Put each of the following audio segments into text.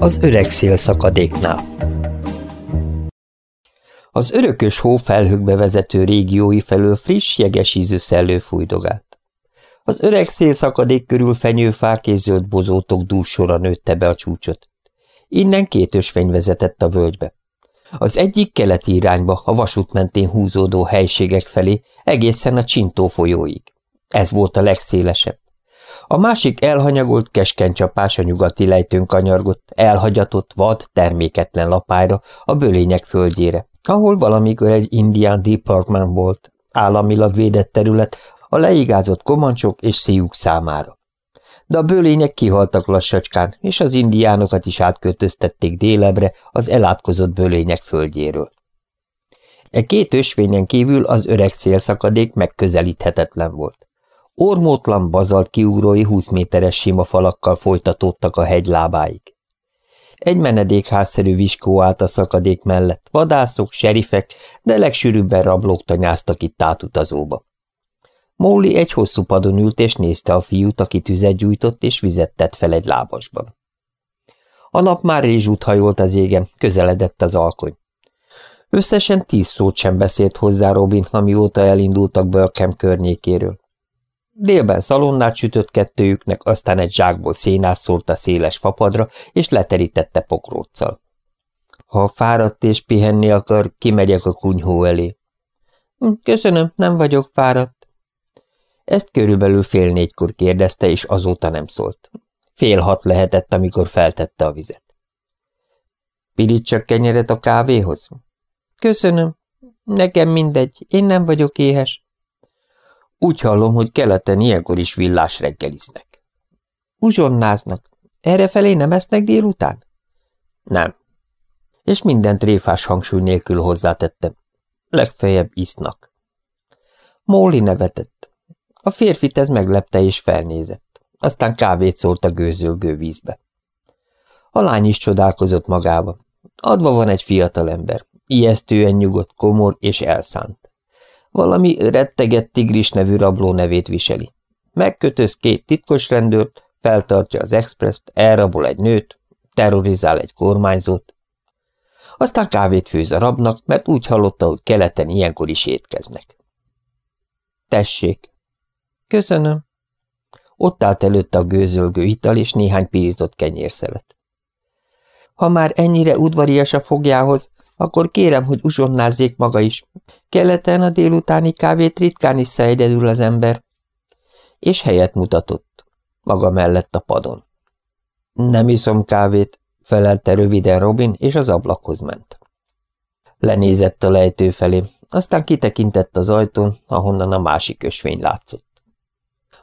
Az öreg szél szakadéknál Az örökös hó felhőkbe vezető régiói felől friss, jeges ízű szellő fújdogált. Az öreg szél szakadék körül fenyőfák és zöld bozótok dúsora nőtte be a csúcsot. Innen két ösvény vezetett a völgybe. Az egyik keleti irányba, a vasút mentén húzódó helységek felé, egészen a Csintó folyóig. Ez volt a legszélesebb. A másik elhanyagolt, keskeny csapás a nyugati lejtőn kanyargott, elhagyatott, vad, terméketlen lapájra, a bölények földjére, ahol valamikor egy indián department volt, államilag védett terület a leigázott komancsok és szíjuk számára. De a bölények kihaltak lassacskán, és az indiánokat is átköltöztették délebre az elátkozott bölények földjéről. E két ösvényen kívül az öreg szélszakadék megközelíthetetlen volt. Ormótlan bazalt kiugrói 20 méteres sima falakkal folytatódtak a hegy lábáig. Egy menedékházszerű viskó állt a szakadék mellett, vadászok, serifek, de legsűrűbben rablók tanyáztak itt átutazóba. Molly egy hosszú padon ült és nézte a fiút, aki tüzet gyújtott és vizet tett fel egy lábasban. A nap már rézsút hajolt az égen, közeledett az alkony. Összesen tíz szót sem beszélt hozzá Robin, amióta elindultak be a kem környékéről. Délben szalonnát sütött kettőjüknek, aztán egy zsákból szénát szórt a széles fapadra, és leterítette pokróccal. Ha fáradt és pihenni akar, kimegyek a kunyhó elé. Hm, köszönöm, nem vagyok fáradt. Ezt körülbelül fél négykor kérdezte, és azóta nem szólt. Fél hat lehetett, amikor feltette a vizet. csak kenyeret a kávéhoz? Köszönöm. Nekem mindegy, én nem vagyok éhes. Úgy hallom, hogy keleten ilyenkor is villás reggeliznek. Uzsonnáznak. felé nem esznek délután? Nem. És minden tréfás hangsúly nélkül hozzátettem. Legfeljebb isznak. Móli nevetett. A férfit ez meglepte és felnézett. Aztán kávét szólt a gőzölgő vízbe. A lány is csodálkozott magába. Adva van egy fiatalember, ijesztően nyugodt, komor és elszánt. Valami rettegett tigris nevű rabló nevét viseli. Megkötöz két titkos rendőrt, feltartja az expresszt, elrabol egy nőt, terrorizál egy kormányzót. Aztán kávét főz a rabnak, mert úgy hallotta, hogy keleten ilyenkor is étkeznek. Tessék. Köszönöm. Ott állt előtte a gőzölgő ital és néhány pirított kenyérszelet. Ha már ennyire udvarias a fogjához, akkor kérem, hogy uzsonnázzék maga is. Keleten a délutáni kávét ritkán issza egyedül az ember. És helyet mutatott. Maga mellett a padon. Nem iszom kávét, felelte röviden Robin, és az ablakhoz ment. Lenézett a lejtő felé, aztán kitekintett az ajtón, ahonnan a másik ösvény látszott.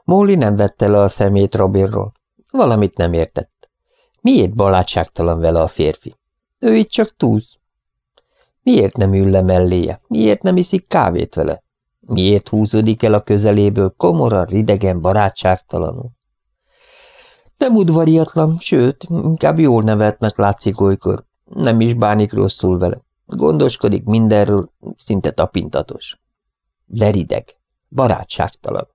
Molly nem vette le a szemét Robinról. Valamit nem értett. Miért balátságtalan vele a férfi? Ő itt csak túz. Miért nem ül le melléje? Miért nem iszik kávét vele? Miért húzódik el a közeléből komoran, ridegen, barátságtalanul? Nem udvariatlan, sőt, inkább jól nevetnek látszik olykor. Nem is bánik rosszul vele. Gondoskodik mindenről, szinte tapintatos. De rideg, barátságtalan.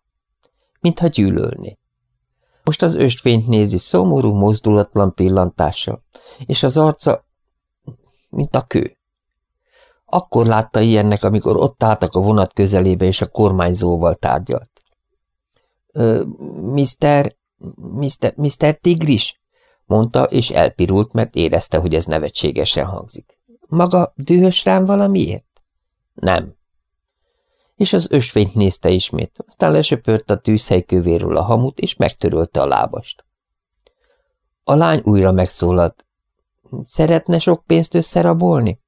Mintha gyűlölné. Most az östvényt nézi szomorú, mozdulatlan pillantással, és az arca, mint a kő. Akkor látta ilyennek, amikor ott álltak a vonat közelébe, és a kormányzóval tárgyalt. Mr. Mr. Mr. Tigris? mondta, és elpirult, mert érezte, hogy ez nevetségesen hangzik. Maga dühös rám valamiért? Nem. És az ösvényt nézte ismét, aztán lesöpört a tűzhelykövéről a hamut, és megtörölte a lábast. A lány újra megszólalt. Szeretne sok pénzt összerabolni?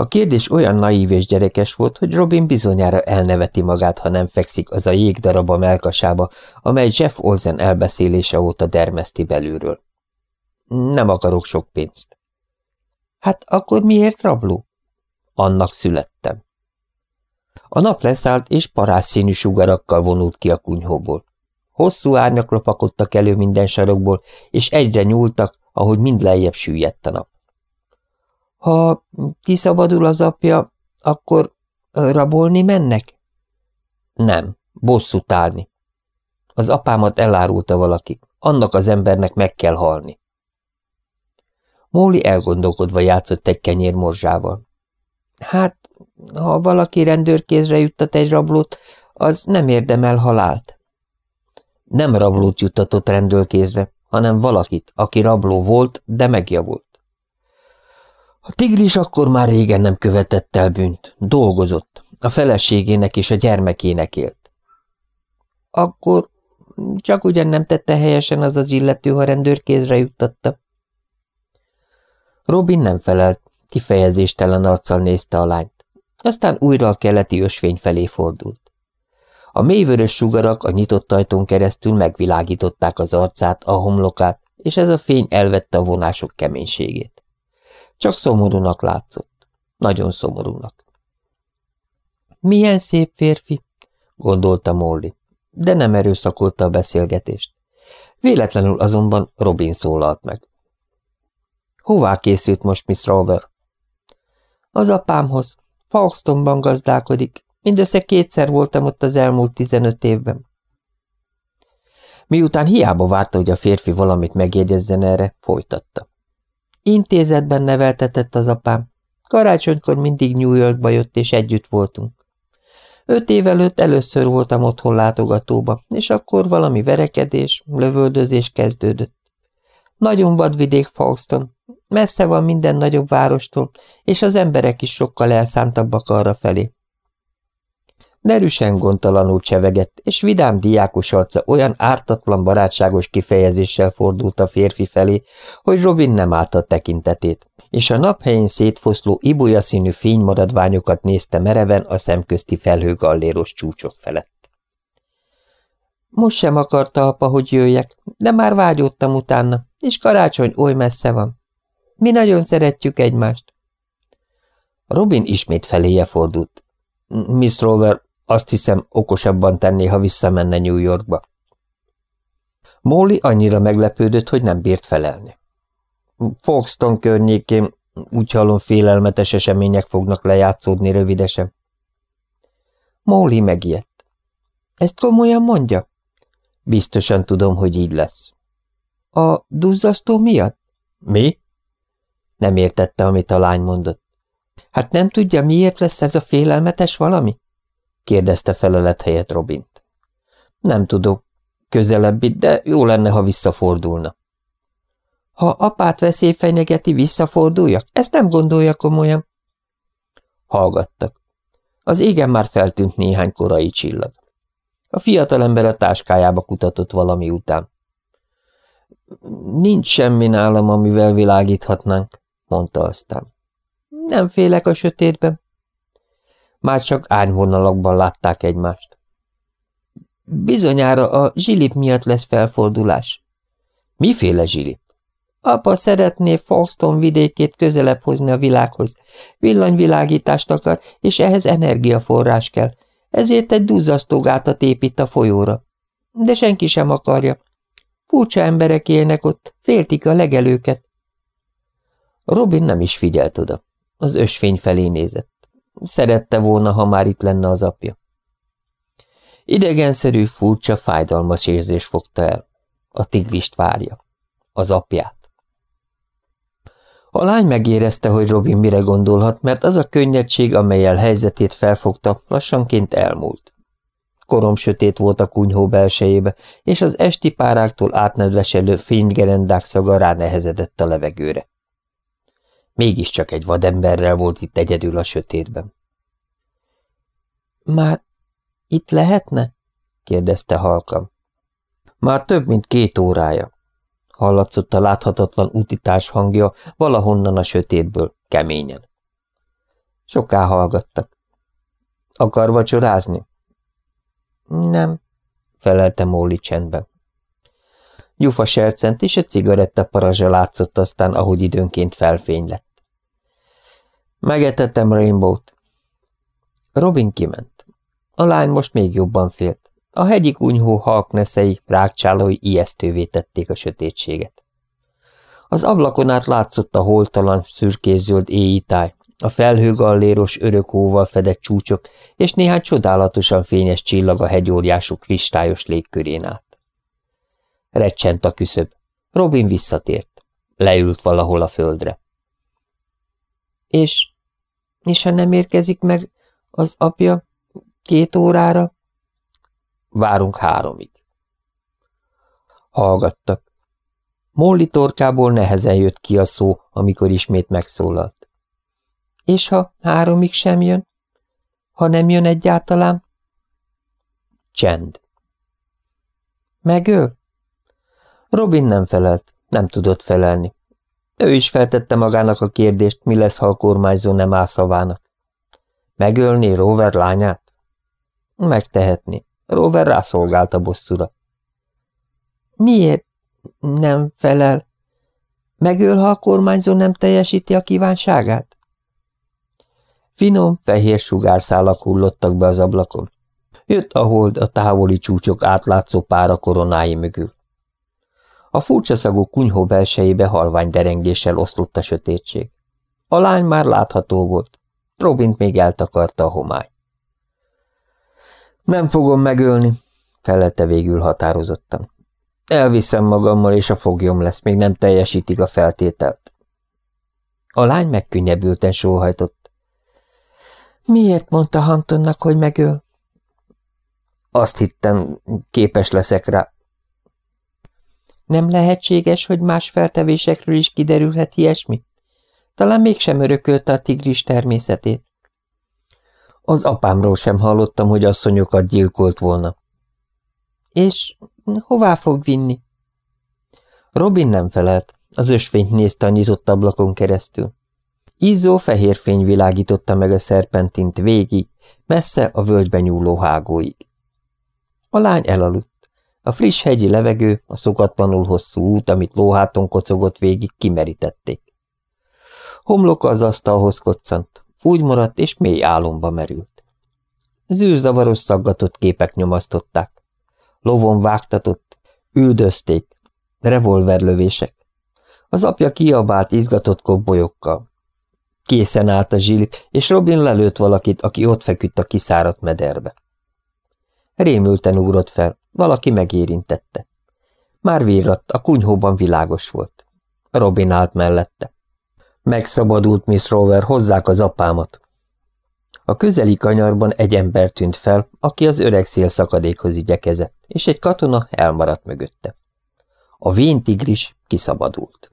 A kérdés olyan naív és gyerekes volt, hogy Robin bizonyára elneveti magát, ha nem fekszik az a jégdarab a melkasába, amely Jeff Olsen elbeszélése óta dermeszti belülről. Nem akarok sok pénzt. Hát akkor miért rabló? Annak születtem. A nap leszállt, és parászszínű sugarakkal vonult ki a kunyhóból. Hosszú árnyak lopakodtak elő minden sarokból, és egyre nyúltak, ahogy mind lejjebb süllyedt a nap. Ha kiszabadul az apja, akkor rabolni mennek? Nem, bosszút állni. Az apámat elárulta valaki. Annak az embernek meg kell halni. Móli elgondolkodva játszott egy kenyér morzsával. Hát, ha valaki rendőrkézre juttat egy rablót, az nem érdemel halált. Nem rablót juttatott rendőrkézre, hanem valakit, aki rabló volt, de megjavult. A tigris akkor már régen nem követett el bűnt, dolgozott, a feleségének és a gyermekének élt. Akkor csak ugyan nem tette helyesen az az illető, ha rendőrkézre juttatta. Robin nem felelt, kifejezéstelen arccal nézte a lányt. Aztán újra a keleti ösvény felé fordult. A mélyvörös sugarak a nyitott ajtón keresztül megvilágították az arcát, a homlokát, és ez a fény elvette a vonások keménységét. Csak szomorúnak látszott. Nagyon szomorúnak. Milyen szép férfi, gondolta Molly, de nem erőszakolta a beszélgetést. Véletlenül azonban Robin szólalt meg. Hová készült most Miss Rover? Az apámhoz. Falkstonban gazdálkodik. Mindössze kétszer voltam ott az elmúlt tizenöt évben. Miután hiába várta, hogy a férfi valamit megjegyezzen erre, folytatta. Intézetben neveltetett az apám. Karácsonykor mindig New Yorkba jött, és együtt voltunk. Öt év előtt először voltam otthon látogatóba, és akkor valami verekedés, lövöldözés kezdődött. Nagyon vadvidék Falkston, messze van minden nagyobb várostól, és az emberek is sokkal elszántabbak arra felé. Derűsen gondtalanul csevegett, és vidám diákos arca olyan ártatlan barátságos kifejezéssel fordult a férfi felé, hogy Robin nem állta tekintetét, és a naphelyén szétfoszló ibolya színű fénymaradványokat nézte mereven a szemközti felhőgalléros csúcsok felett. Most sem akarta apa, hogy jöjjek, de már vágyódtam utána, és karácsony oly messze van. Mi nagyon szeretjük egymást. Robin ismét feléje fordult. Miss Rover, azt hiszem, okosabban tenné, ha visszamenne New Yorkba. Molly annyira meglepődött, hogy nem bírt felelni. Foxton környékén úgy hallom félelmetes események fognak lejátszódni rövidesen. Molly megijedt. Ezt komolyan mondja? Biztosan tudom, hogy így lesz. A duzzasztó miatt? Mi? Nem értette, amit a lány mondott. Hát nem tudja, miért lesz ez a félelmetes valami? Kérdezte felelet helyett Robint. Nem tudok. Közelebbit, de jó lenne, ha visszafordulna. Ha apát veszély fenyegeti, visszaforduljak? Ezt nem gondolja komolyan. Hallgattak. Az égen már feltűnt néhány korai csillag. A fiatalember a táskájába kutatott valami után. Nincs semmi nálam, amivel világíthatnánk, mondta aztán. Nem félek a sötétben. Már csak árnyvonalakban látták egymást. Bizonyára a zsilip miatt lesz felfordulás. Miféle zsilip? Apa szeretné Foxton vidékét közelebb hozni a világhoz. Villanyvilágítást akar, és ehhez energiaforrás kell. Ezért egy duzzasztógátat épít a folyóra. De senki sem akarja. Furcsa emberek élnek ott, féltik a legelőket. Robin nem is figyelt oda. Az ösvény felé nézett. Szerette volna, ha már itt lenne az apja. Idegenszerű, furcsa, fájdalmas érzés fogta el. A tigrist várja. Az apját. A lány megérezte, hogy Robin mire gondolhat, mert az a könnyedség, amelyel helyzetét felfogta, lassanként elmúlt. Korom sötét volt a kunyhó belsejébe, és az esti páráktól átnedveselő fénygerendák szaga ránehezedett a levegőre. Mégiscsak egy vademberrel volt itt egyedül a sötétben. Már itt lehetne? kérdezte halkan. Már több mint két órája. Hallatszott a láthatatlan utitás hangja valahonnan a sötétből, keményen. Soká hallgattak. Akar vacsorázni? Nem, felelte Móli csendben. Gyufa sercent és egy cigaretta parazsa látszott aztán, ahogy időnként felfény lett. Megetettem Rainbow-t. Robin kiment. A lány most még jobban félt. A hegyi kunyhó halkneszei, rákcsálói ijesztővé tették a sötétséget. Az ablakon át látszott a holtalan, szürkészöld éjtáj, a felhőgalléros örökóval fedett csúcsok, és néhány csodálatosan fényes csillag a hegyóriások kristályos légkörén át. Recsent a küszöb. Robin visszatért. Leült valahol a földre. És, és ha nem érkezik meg az apja két órára? Várunk háromig. Hallgattak. Molly torkából nehezen jött ki a szó, amikor ismét megszólalt. És ha háromig sem jön? Ha nem jön egyáltalán? Csend. Megöl? Robin nem felelt, nem tudott felelni. Ő is feltette magának a kérdést, mi lesz, ha a kormányzó nem áll szavának. Megölni Rover lányát? Megtehetni. Rover rászolgált a bosszúra. Miért nem felel? Megöl, ha a kormányzó nem teljesíti a kívánságát? Finom, fehér sugárszálak hullottak be az ablakon. Jött a hold a távoli csúcsok átlátszó pára koronái mögül. A furcsa szagú kunyhó belsejébe halvány derengéssel oszlott a sötétség. A lány már látható volt. Robint még eltakarta a homály. Nem fogom megölni, felelte végül határozottan. Elviszem magammal, és a foglyom lesz, még nem teljesítik a feltételt. A lány megkönnyebbülten sóhajtott. Miért mondta Hantonnak, hogy megöl? Azt hittem, képes leszek rá. Nem lehetséges, hogy más feltevésekről is kiderülhet ilyesmi? Talán mégsem örökölte a tigris természetét. Az apámról sem hallottam, hogy asszonyokat gyilkolt volna. És hová fog vinni? Robin nem felelt, az ösvényt nézte a nyitott ablakon keresztül. Izzó fehér fény világította meg a szerpentint végig, messze a völgyben nyúló hágóig. A lány elaludt. A friss hegyi levegő, a szokatlanul hosszú út, amit lóháton kocogott végig, kimerítették. Homloka az asztalhoz koccant, úgy maradt és mély álomba merült. Zűrzavaros szaggatott képek nyomasztották. Lovon vágtatott, üldözték, revolverlövések. Az apja kiabált izgatott kobbolyokkal. Készen állt a zsili, és Robin lelőtt valakit, aki ott feküdt a kiszáradt mederbe. Rémülten ugrott fel, valaki megérintette. Már virradt, a kunyhóban világos volt. Robin állt mellette. Megszabadult Miss Rover, hozzák az apámat. A közeli kanyarban egy ember tűnt fel, aki az öreg szélszakadékhoz igyekezett, és egy katona elmaradt mögötte. A vén tigris kiszabadult.